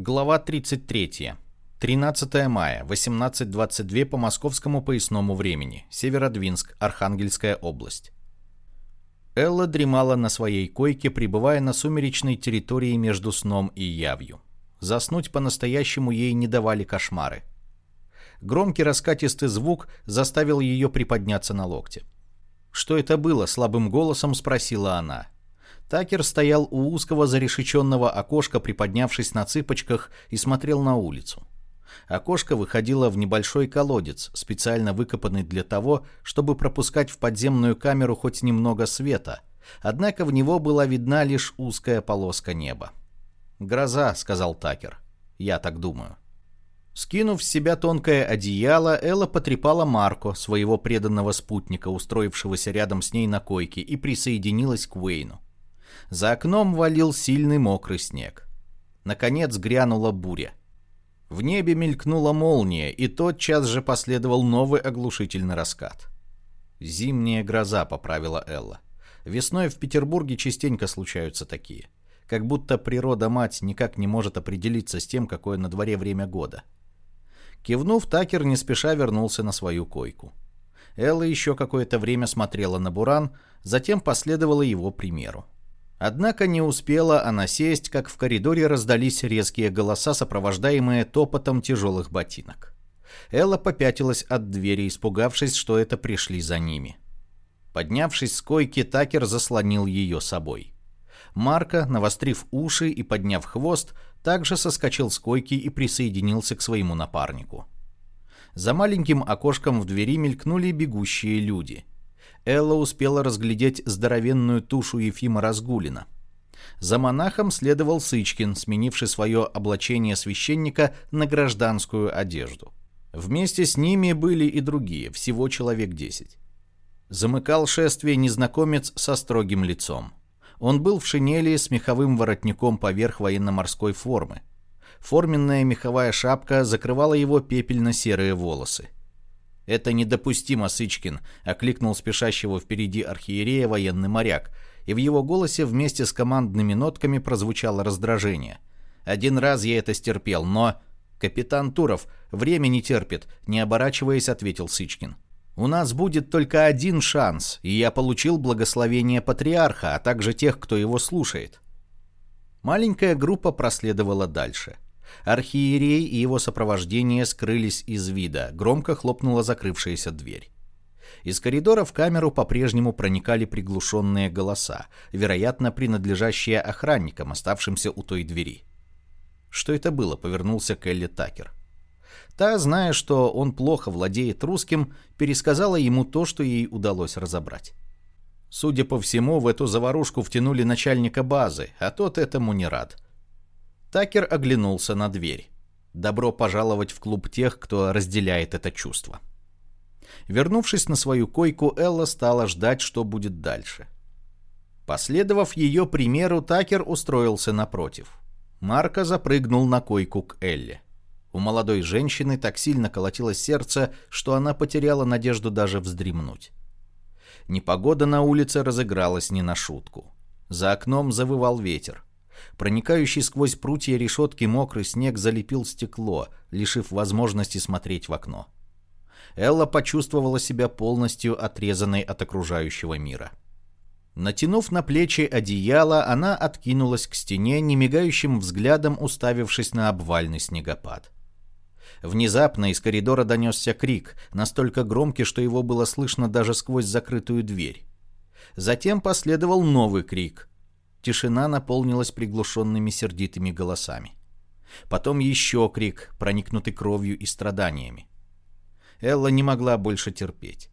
Глава 33. 13 мая, 18.22 по московскому поясному времени. Северодвинск, Архангельская область. Элла дремала на своей койке, пребывая на сумеречной территории между сном и явью. Заснуть по-настоящему ей не давали кошмары. Громкий раскатистый звук заставил ее приподняться на локте. «Что это было?» — слабым голосом спросила она. Такер стоял у узкого зарешеченного окошка, приподнявшись на цыпочках, и смотрел на улицу. Окошко выходило в небольшой колодец, специально выкопанный для того, чтобы пропускать в подземную камеру хоть немного света, однако в него была видна лишь узкая полоска неба. «Гроза», — сказал Такер. «Я так думаю». Скинув с себя тонкое одеяло, Элла потрепала Марко, своего преданного спутника, устроившегося рядом с ней на койке, и присоединилась к Уэйну. За окном валил сильный мокрый снег. Наконец грянула буря. В небе мелькнула молния, и тотчас же последовал новый оглушительный раскат. «Зимняя гроза», — поправила Элла. «Весной в Петербурге частенько случаются такие. Как будто природа-мать никак не может определиться с тем, какое на дворе время года». Кивнув, Такер не спеша вернулся на свою койку. Элла еще какое-то время смотрела на Буран, затем последовала его примеру. Однако не успела она сесть, как в коридоре раздались резкие голоса, сопровождаемые топотом тяжелых ботинок. Элла попятилась от двери, испугавшись, что это пришли за ними. Поднявшись с койки, Такер заслонил ее собой. Марка, навострив уши и подняв хвост, также соскочил с койки и присоединился к своему напарнику. За маленьким окошком в двери мелькнули бегущие люди – Элла успела разглядеть здоровенную тушу Ефима Разгулина. За монахом следовал Сычкин, сменивший свое облачение священника на гражданскую одежду. Вместе с ними были и другие, всего человек десять. Замыкал шествие незнакомец со строгим лицом. Он был в шинели с меховым воротником поверх военно-морской формы. Форменная меховая шапка закрывала его пепельно-серые волосы. «Это недопустимо, Сычкин», — окликнул спешащего впереди архиерея военный моряк, и в его голосе вместе с командными нотками прозвучало раздражение. «Один раз я это стерпел, но...» «Капитан Туров, время не терпит», — не оборачиваясь, ответил Сычкин. «У нас будет только один шанс, и я получил благословение патриарха, а также тех, кто его слушает». Маленькая группа проследовала дальше — Архиерей и его сопровождение скрылись из вида, громко хлопнула закрывшаяся дверь. Из коридора в камеру по-прежнему проникали приглушенные голоса, вероятно, принадлежащие охранникам, оставшимся у той двери. «Что это было?» — повернулся Келли Такер. Та, зная, что он плохо владеет русским, пересказала ему то, что ей удалось разобрать. Судя по всему, в эту заварушку втянули начальника базы, а тот этому не рад — Такер оглянулся на дверь. Добро пожаловать в клуб тех, кто разделяет это чувство. Вернувшись на свою койку, Элла стала ждать, что будет дальше. Последовав ее примеру, Такер устроился напротив. Марко запрыгнул на койку к Элле. У молодой женщины так сильно колотилось сердце, что она потеряла надежду даже вздремнуть. Непогода на улице разыгралась не на шутку. За окном завывал ветер. Проникающий сквозь прутья решетки мокрый снег залепил стекло, лишив возможности смотреть в окно. Элла почувствовала себя полностью отрезанной от окружающего мира. Натянув на плечи одеяло, она откинулась к стене, немигающим взглядом уставившись на обвальный снегопад. Внезапно из коридора донесся крик, настолько громкий, что его было слышно даже сквозь закрытую дверь. Затем последовал новый крик. Тишина наполнилась приглушенными сердитыми голосами. Потом еще крик, проникнутый кровью и страданиями. Элла не могла больше терпеть.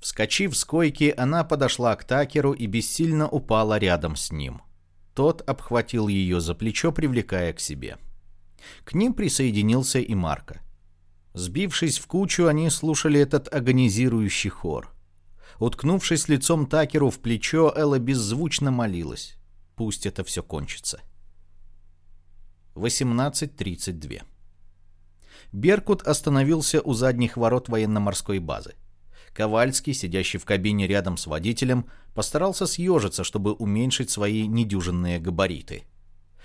Вскочив с койки, она подошла к Такеру и бессильно упала рядом с ним. Тот обхватил ее за плечо, привлекая к себе. К ним присоединился и Марко. Сбившись в кучу, они слушали этот агонизирующий хор. Уткнувшись лицом Такеру в плечо, Элла беззвучно молилась. Пусть это все кончится. 18.32. Беркут остановился у задних ворот военно-морской базы. Ковальский, сидящий в кабине рядом с водителем, постарался съежиться, чтобы уменьшить свои недюжинные габариты.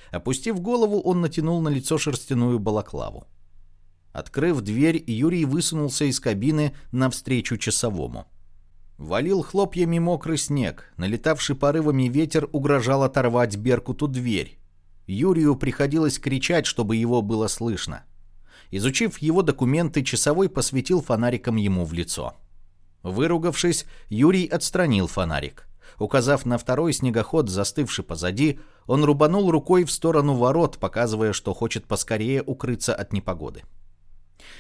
Опустив голову, он натянул на лицо шерстяную балаклаву. Открыв дверь, Юрий высунулся из кабины навстречу часовому. Валил хлопьями мокрый снег, налетавший порывами ветер угрожал оторвать Беркуту дверь. Юрию приходилось кричать, чтобы его было слышно. Изучив его документы, часовой посветил фонариком ему в лицо. Выругавшись, Юрий отстранил фонарик. Указав на второй снегоход, застывший позади, он рубанул рукой в сторону ворот, показывая, что хочет поскорее укрыться от непогоды.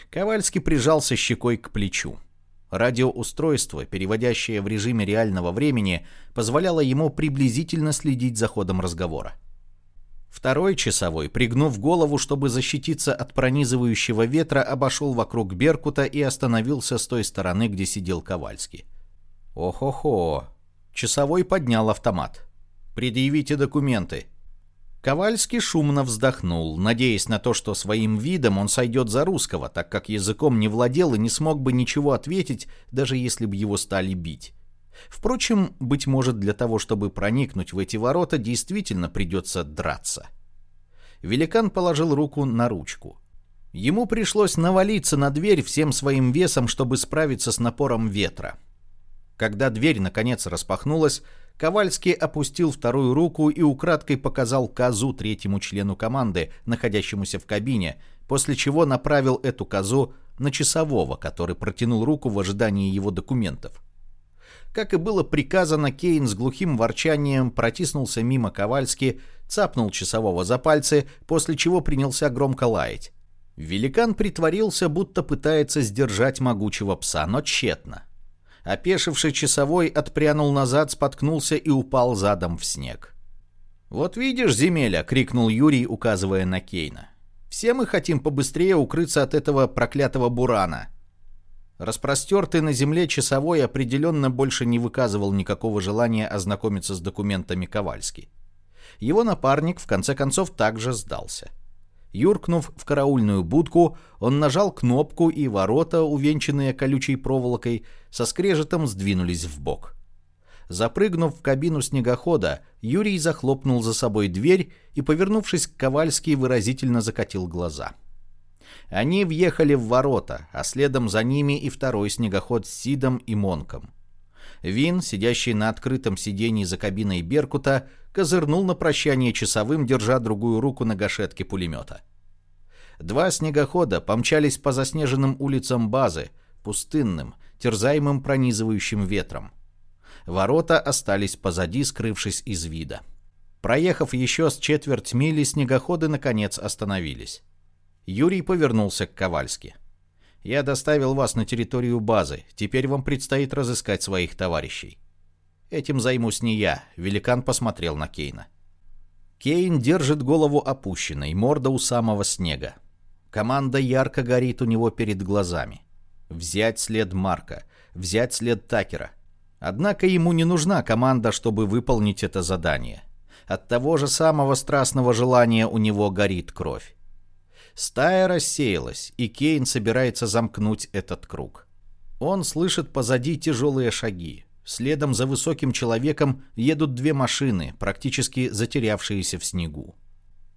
Ковальский прижался щекой к плечу. Радиоустройство, переводящее в режиме реального времени, позволяло ему приблизительно следить за ходом разговора. Второй часовой, пригнув голову, чтобы защититься от пронизывающего ветра, обошел вокруг Беркута и остановился с той стороны, где сидел Ковальский. «Ох-охо!» Часовой поднял автомат. «Предъявите документы», Ковальский шумно вздохнул, надеясь на то, что своим видом он сойдет за русского, так как языком не владел и не смог бы ничего ответить, даже если бы его стали бить. Впрочем, быть может, для того, чтобы проникнуть в эти ворота, действительно придется драться. Великан положил руку на ручку. Ему пришлось навалиться на дверь всем своим весом, чтобы справиться с напором ветра. Когда дверь наконец распахнулась, Ковальский опустил вторую руку и украдкой показал козу третьему члену команды, находящемуся в кабине, после чего направил эту козу на часового, который протянул руку в ожидании его документов. Как и было приказано, Кейн с глухим ворчанием протиснулся мимо Ковальски, цапнул часового за пальцы, после чего принялся громко лаять. Великан притворился, будто пытается сдержать могучего пса, но тщетно. Опешивший часовой отпрянул назад, споткнулся и упал задом в снег. «Вот видишь, земеля!» — крикнул Юрий, указывая на Кейна. «Все мы хотим побыстрее укрыться от этого проклятого бурана». Распростертый на земле часовой определенно больше не выказывал никакого желания ознакомиться с документами Ковальски. Его напарник в конце концов также сдался. Юркнув в караульную будку, он нажал кнопку, и ворота, увенчанные колючей проволокой, со скрежетом сдвинулись в бок. Запрыгнув в кабину снегохода, Юрий захлопнул за собой дверь и, повернувшись к Ковальски, выразительно закатил глаза. Они въехали в ворота, а следом за ними и второй снегоход с Сидом и Монком. Вин, сидящий на открытом сиденье за кабиной Беркута, козырнул на прощание часовым, держа другую руку на гашетке пулемета. Два снегохода помчались по заснеженным улицам базы, пустынным, терзаемым пронизывающим ветром. Ворота остались позади, скрывшись из вида. Проехав еще с четверть мили, снегоходы наконец остановились. Юрий повернулся к Ковальски. «Я доставил вас на территорию базы. Теперь вам предстоит разыскать своих товарищей». «Этим займусь не я», — великан посмотрел на Кейна. Кейн держит голову опущенной, морда у самого снега. Команда ярко горит у него перед глазами. Взять след Марка, взять след Такера. Однако ему не нужна команда, чтобы выполнить это задание. От того же самого страстного желания у него горит кровь. Стая рассеялась, и Кейн собирается замкнуть этот круг. Он слышит позади тяжелые шаги. Следом за высоким человеком едут две машины, практически затерявшиеся в снегу.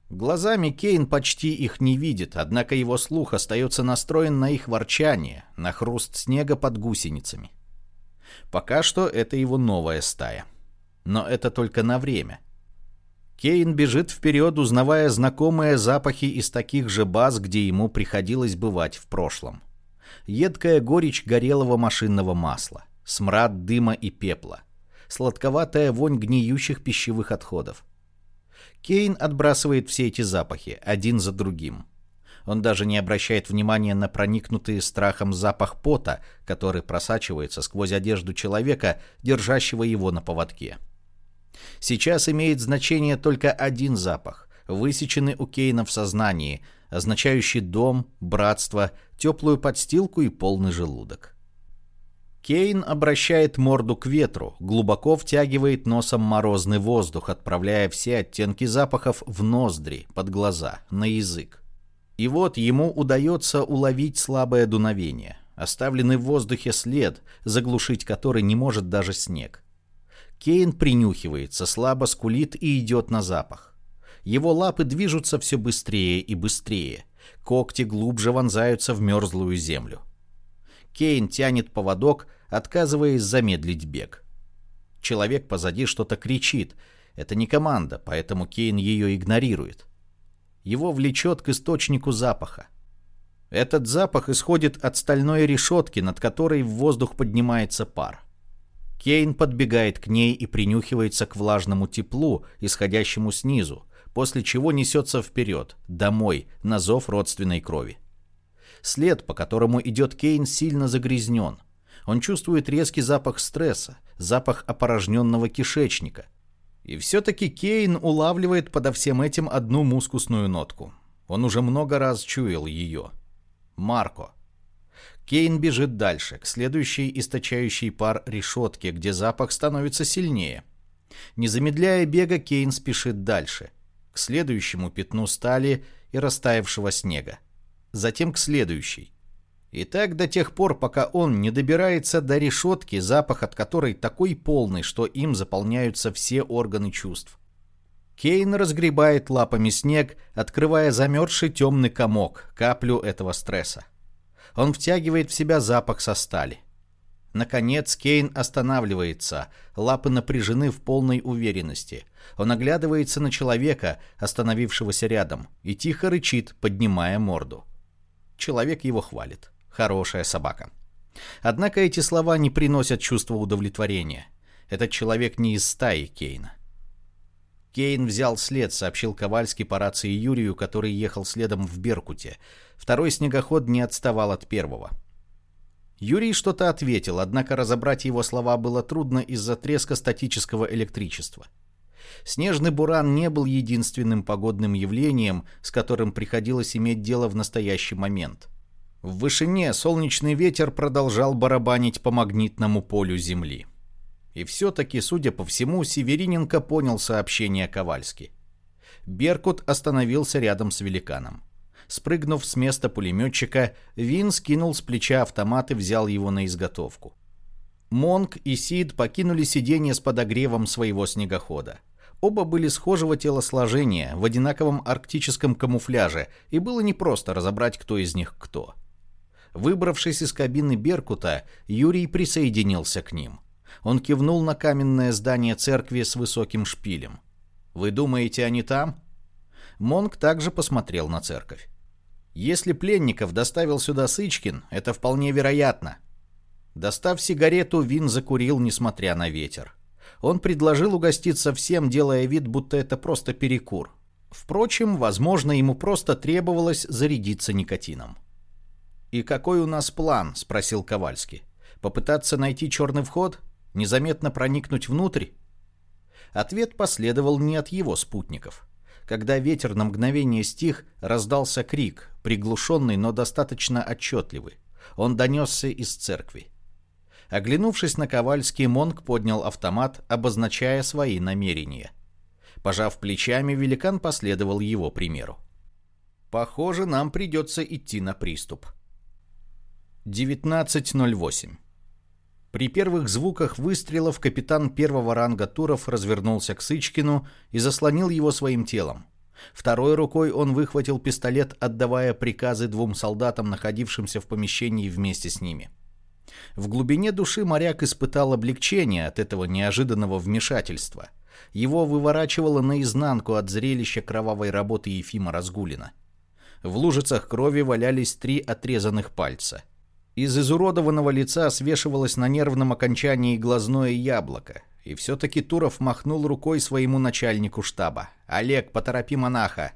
Глазами Кейн почти их не видит, однако его слух остается настроен на их ворчание, на хруст снега под гусеницами. Пока что это его новая стая. Но это только на время. Кейн бежит вперед, узнавая знакомые запахи из таких же баз, где ему приходилось бывать в прошлом. Едкая горечь горелого машинного масла, смрад дыма и пепла, сладковатая вонь гниющих пищевых отходов. Кейн отбрасывает все эти запахи, один за другим. Он даже не обращает внимания на проникнутый страхом запах пота, который просачивается сквозь одежду человека, держащего его на поводке. Сейчас имеет значение только один запах, высеченный у Кейна в сознании, означающий дом, братство, теплую подстилку и полный желудок. Кейн обращает морду к ветру, глубоко втягивает носом морозный воздух, отправляя все оттенки запахов в ноздри, под глаза, на язык. И вот ему удается уловить слабое дуновение, оставленный в воздухе след, заглушить который не может даже снег. Кейн принюхивается, слабо скулит и идет на запах. Его лапы движутся все быстрее и быстрее. Когти глубже вонзаются в мерзлую землю. Кейн тянет поводок, отказываясь замедлить бег. Человек позади что-то кричит. Это не команда, поэтому Кейн ее игнорирует. Его влечет к источнику запаха. Этот запах исходит от стальной решетки, над которой в воздух поднимается пар. Кейн подбегает к ней и принюхивается к влажному теплу, исходящему снизу, после чего несется вперед, домой, на зов родственной крови. След, по которому идет Кейн, сильно загрязнен. Он чувствует резкий запах стресса, запах опорожненного кишечника. И все-таки Кейн улавливает подо всем этим одну мускусную нотку. Он уже много раз чуял ее. Марко. Кейн бежит дальше, к следующей источающей пар решетке, где запах становится сильнее. Не замедляя бега, Кейн спешит дальше, к следующему пятну стали и растаявшего снега. Затем к следующей. И так до тех пор, пока он не добирается до решетки, запах от которой такой полный, что им заполняются все органы чувств. Кейн разгребает лапами снег, открывая замерзший темный комок, каплю этого стресса. Он втягивает в себя запах со стали. Наконец Кейн останавливается, лапы напряжены в полной уверенности. Он оглядывается на человека, остановившегося рядом, и тихо рычит, поднимая морду. Человек его хвалит. Хорошая собака. Однако эти слова не приносят чувства удовлетворения. Этот человек не из стаи Кейна. Кейн взял след, сообщил Ковальский по рации Юрию, который ехал следом в Беркуте. Второй снегоход не отставал от первого. Юрий что-то ответил, однако разобрать его слова было трудно из-за треска статического электричества. Снежный буран не был единственным погодным явлением, с которым приходилось иметь дело в настоящий момент. В вышине солнечный ветер продолжал барабанить по магнитному полю Земли. И все-таки, судя по всему, Севериненко понял сообщение Ковальски. Беркут остановился рядом с великаном. Спрыгнув с места пулеметчика, Вин скинул с плеча автомат и взял его на изготовку. Монг и Сид покинули сиденье с подогревом своего снегохода. Оба были схожего телосложения, в одинаковом арктическом камуфляже, и было непросто разобрать, кто из них кто. Выбравшись из кабины Беркута, Юрий присоединился к ним. Он кивнул на каменное здание церкви с высоким шпилем. «Вы думаете, они там?» Монг также посмотрел на церковь. Если пленников доставил сюда Сычкин, это вполне вероятно. Достав сигарету, Вин закурил, несмотря на ветер. Он предложил угоститься всем, делая вид, будто это просто перекур. Впрочем, возможно, ему просто требовалось зарядиться никотином. «И какой у нас план?» – спросил Ковальский. «Попытаться найти черный вход? Незаметно проникнуть внутрь?» Ответ последовал не от его спутников. Когда ветер на мгновение стих, раздался крик, приглушенный, но достаточно отчетливый. Он донесся из церкви. Оглянувшись на Ковальский, Монг поднял автомат, обозначая свои намерения. Пожав плечами, великан последовал его примеру. «Похоже, нам придется идти на приступ». 19.08 при первых звуках выстрелов капитан первого ранга Туров развернулся к Сычкину и заслонил его своим телом. Второй рукой он выхватил пистолет, отдавая приказы двум солдатам, находившимся в помещении вместе с ними. В глубине души моряк испытал облегчение от этого неожиданного вмешательства. Его выворачивало наизнанку от зрелища кровавой работы Ефима Разгулина. В лужицах крови валялись три отрезанных пальца – из изуродованного лица свешивалось на нервном окончании глазное яблоко. И все-таки Туров махнул рукой своему начальнику штаба. «Олег, поторопи монаха!»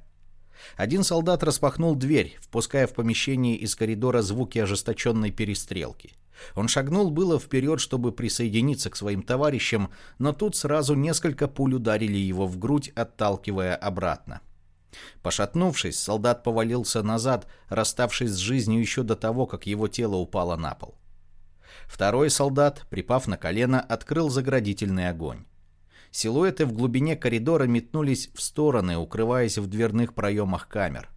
Один солдат распахнул дверь, впуская в помещение из коридора звуки ожесточенной перестрелки. Он шагнул было вперед, чтобы присоединиться к своим товарищам, но тут сразу несколько пуль ударили его в грудь, отталкивая обратно. Пошатнувшись, солдат повалился назад, расставшись с жизнью еще до того, как его тело упало на пол. Второй солдат, припав на колено, открыл заградительный огонь. Силуэты в глубине коридора метнулись в стороны, укрываясь в дверных проемах камер.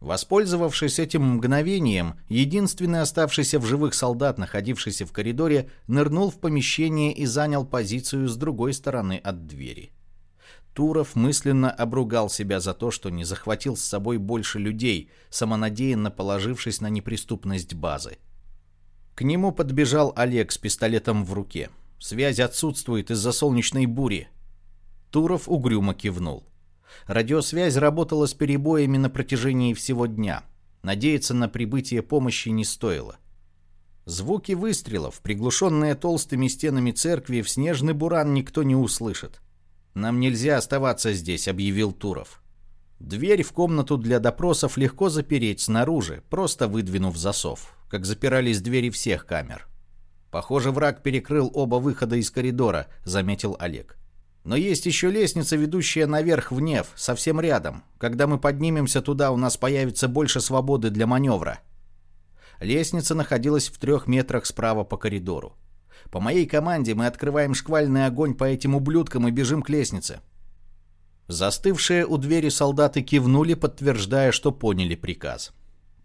Воспользовавшись этим мгновением, единственный оставшийся в живых солдат, находившийся в коридоре, нырнул в помещение и занял позицию с другой стороны от двери. Туров мысленно обругал себя за то, что не захватил с собой больше людей, самонадеянно положившись на неприступность базы. К нему подбежал Олег с пистолетом в руке. Связь отсутствует из-за солнечной бури. Туров угрюмо кивнул. Радиосвязь работала с перебоями на протяжении всего дня. Надеяться на прибытие помощи не стоило. Звуки выстрелов, приглушенные толстыми стенами церкви, в снежный буран никто не услышит. «Нам нельзя оставаться здесь», — объявил Туров. Дверь в комнату для допросов легко запереть снаружи, просто выдвинув засов, как запирались двери всех камер. «Похоже, враг перекрыл оба выхода из коридора», — заметил Олег. «Но есть еще лестница, ведущая наверх в Нев, совсем рядом. Когда мы поднимемся туда, у нас появится больше свободы для маневра». Лестница находилась в трех метрах справа по коридору. По моей команде мы открываем шквальный огонь по этим ублюдкам и бежим к лестнице. Застывшие у двери солдаты кивнули, подтверждая, что поняли приказ.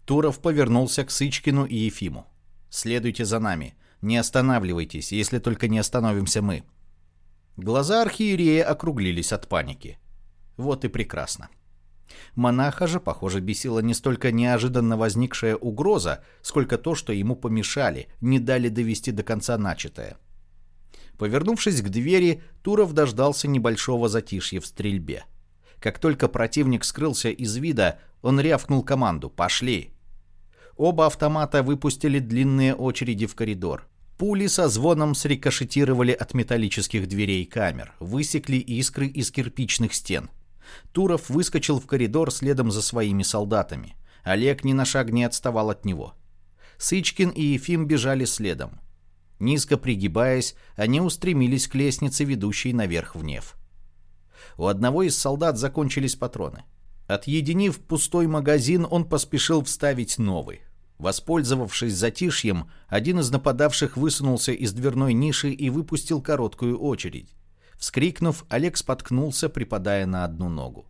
Туров повернулся к Сычкину и Ефиму. «Следуйте за нами. Не останавливайтесь, если только не остановимся мы». Глаза архиерея округлились от паники. Вот и прекрасно. Монаха же, похоже, бесила не столько неожиданно возникшая угроза, сколько то, что ему помешали, не дали довести до конца начатое. Повернувшись к двери, Туров дождался небольшого затишья в стрельбе. Как только противник скрылся из вида, он рявкнул команду «Пошли!». Оба автомата выпустили длинные очереди в коридор. Пули со звоном срикошетировали от металлических дверей камер, высекли искры из кирпичных стен – Туров выскочил в коридор следом за своими солдатами. Олег ни на шаг не отставал от него. Сычкин и Ефим бежали следом. Низко пригибаясь, они устремились к лестнице, ведущей наверх в Нев. У одного из солдат закончились патроны. Отъединив пустой магазин, он поспешил вставить новый. Воспользовавшись затишьем, один из нападавших высунулся из дверной ниши и выпустил короткую очередь. Вскрикнув, Олег споткнулся, припадая на одну ногу.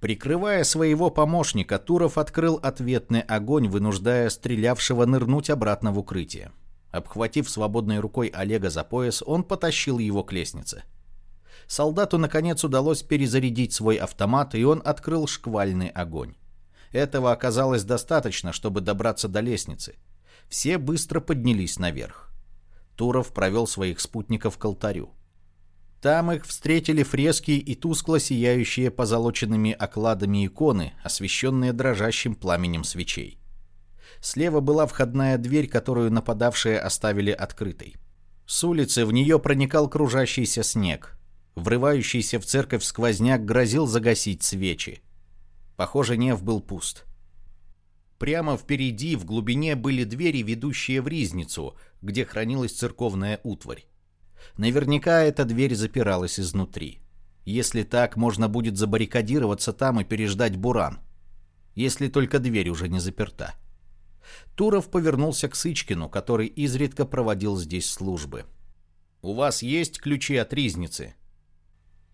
Прикрывая своего помощника, Туров открыл ответный огонь, вынуждая стрелявшего нырнуть обратно в укрытие. Обхватив свободной рукой Олега за пояс, он потащил его к лестнице. Солдату, наконец, удалось перезарядить свой автомат, и он открыл шквальный огонь. Этого оказалось достаточно, чтобы добраться до лестницы. Все быстро поднялись наверх. Туров провел своих спутников к алтарю. Там их встретили фрески и тускло сияющие позолоченными окладами иконы, освещенные дрожащим пламенем свечей. Слева была входная дверь, которую нападавшие оставили открытой. С улицы в нее проникал кружащийся снег. Врывающийся в церковь сквозняк грозил загасить свечи. Похоже, Нев был пуст. Прямо впереди, в глубине, были двери, ведущие в ризницу, где хранилась церковная утварь. Наверняка эта дверь запиралась изнутри. Если так, можно будет забаррикадироваться там и переждать буран. Если только дверь уже не заперта. Туров повернулся к Сычкину, который изредка проводил здесь службы. «У вас есть ключи от ризницы?»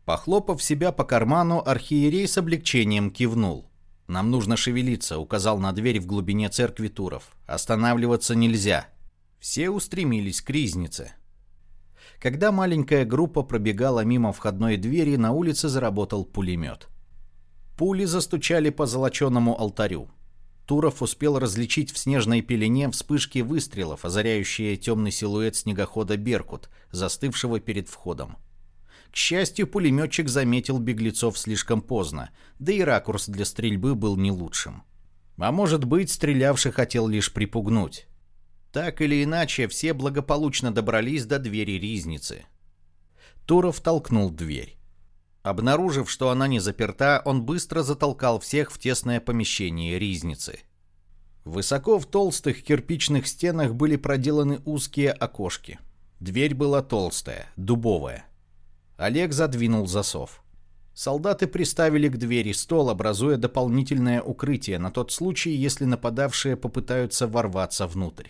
Похлопав себя по карману, архиерей с облегчением кивнул. «Нам нужно шевелиться», — указал на дверь в глубине церкви Туров. «Останавливаться нельзя». Все устремились к ризнице. Когда маленькая группа пробегала мимо входной двери, на улице заработал пулемет. Пули застучали по золоченному алтарю. Туров успел различить в снежной пелене вспышки выстрелов, озаряющие темный силуэт снегохода «Беркут», застывшего перед входом. К счастью, пулеметчик заметил беглецов слишком поздно, да и ракурс для стрельбы был не лучшим. А может быть, стрелявший хотел лишь припугнуть. Так или иначе, все благополучно добрались до двери ризницы. Туров толкнул дверь. Обнаружив, что она не заперта, он быстро затолкал всех в тесное помещение ризницы. Высоко в толстых кирпичных стенах были проделаны узкие окошки. Дверь была толстая, дубовая. Олег задвинул засов. Солдаты приставили к двери стол, образуя дополнительное укрытие на тот случай, если нападавшие попытаются ворваться внутрь.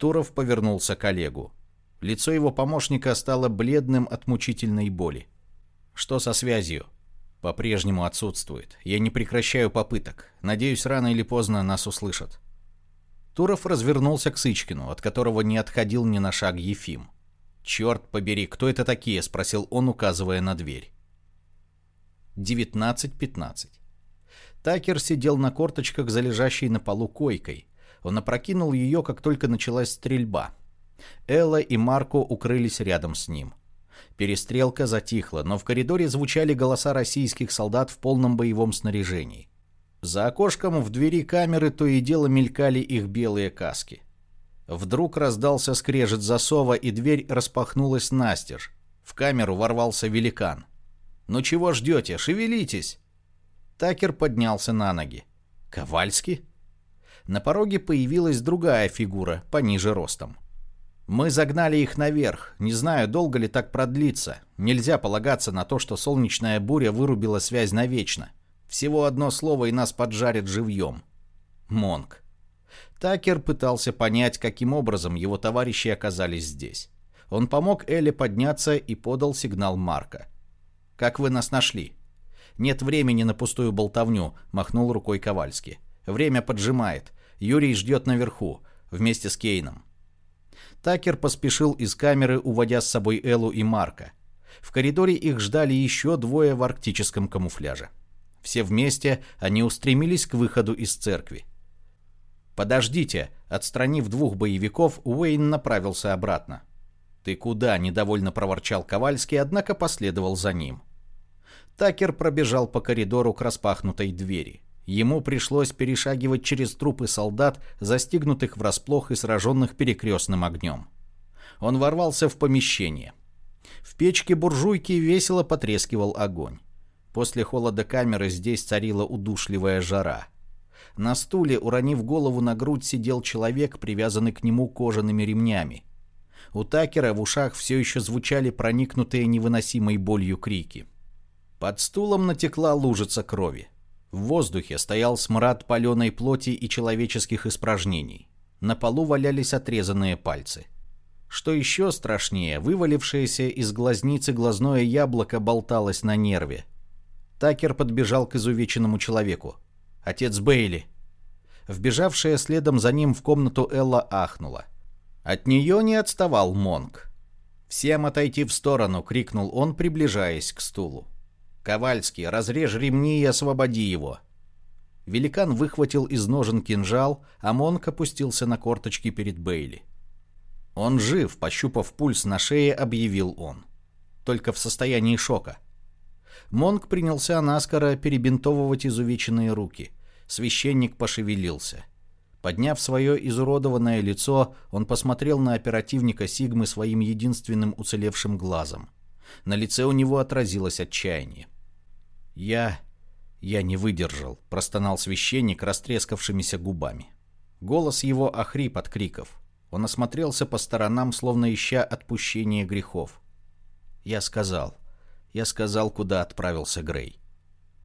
Туров повернулся к Олегу. Лицо его помощника стало бледным от мучительной боли. «Что со связью?» «По-прежнему отсутствует. Я не прекращаю попыток. Надеюсь, рано или поздно нас услышат». Туров развернулся к Сычкину, от которого не отходил ни на шаг Ефим. «Черт побери, кто это такие?» – спросил он, указывая на дверь. 19.15. Такер сидел на корточках за лежащей на полу койкой. Он опрокинул ее, как только началась стрельба. Элла и Марко укрылись рядом с ним. Перестрелка затихла, но в коридоре звучали голоса российских солдат в полном боевом снаряжении. За окошком в двери камеры то и дело мелькали их белые каски. Вдруг раздался скрежет засова, и дверь распахнулась настежь. В камеру ворвался великан. «Ну чего ждете? Шевелитесь!» Такер поднялся на ноги. «Ковальский?» На пороге появилась другая фигура, пониже ростом. Мы загнали их наверх. Не знаю, долго ли так продлится. Нельзя полагаться на то, что солнечная буря вырубила связь навечно. Всего одно слово, и нас поджарят живьем. Монг. Такер пытался понять, каким образом его товарищи оказались здесь. Он помог Эле подняться и подал сигнал Марка. «Как вы нас нашли?» «Нет времени на пустую болтовню», — махнул рукой Ковальский. «Время поджимает. Юрий ждет наверху, вместе с Кейном». Такер поспешил из камеры, уводя с собой Эллу и Марка. В коридоре их ждали еще двое в арктическом камуфляже. Все вместе они устремились к выходу из церкви. «Подождите!» Отстранив двух боевиков, Уэйн направился обратно. «Ты куда?» – недовольно проворчал Ковальский, однако последовал за ним. Такер пробежал по коридору к распахнутой двери. Ему пришлось перешагивать через трупы солдат, застигнутых врасплох и сраженных перекрестным огнем. Он ворвался в помещение. В печке буржуйки весело потрескивал огонь. После холода камеры здесь царила удушливая жара. На стуле, уронив голову на грудь, сидел человек, привязанный к нему кожаными ремнями. У Такера в ушах все еще звучали проникнутые невыносимой болью крики. Под стулом натекла лужица крови. В воздухе стоял смрад паленой плоти и человеческих испражнений. На полу валялись отрезанные пальцы. Что еще страшнее, вывалившееся из глазницы глазное яблоко болталось на нерве. Такер подбежал к изувеченному человеку. «Отец Бейли!» Вбежавшая следом за ним в комнату Элла ахнула. От нее не отставал Монг. «Всем отойти в сторону!» — крикнул он, приближаясь к стулу. «Ковальский, разрежь ремни и освободи его!» Великан выхватил из ножен кинжал, а Монк опустился на корточки перед Бейли. «Он жив», — пощупав пульс на шее, объявил он. «Только в состоянии шока». Монк принялся наскоро перебинтовывать изувеченные руки. Священник пошевелился. Подняв свое изуродованное лицо, он посмотрел на оперативника Сигмы своим единственным уцелевшим глазом. На лице у него отразилось отчаяние. «Я... я не выдержал», — простонал священник растрескавшимися губами. Голос его охрип от криков. Он осмотрелся по сторонам, словно ища отпущения грехов. «Я сказал. Я сказал, куда отправился Грей.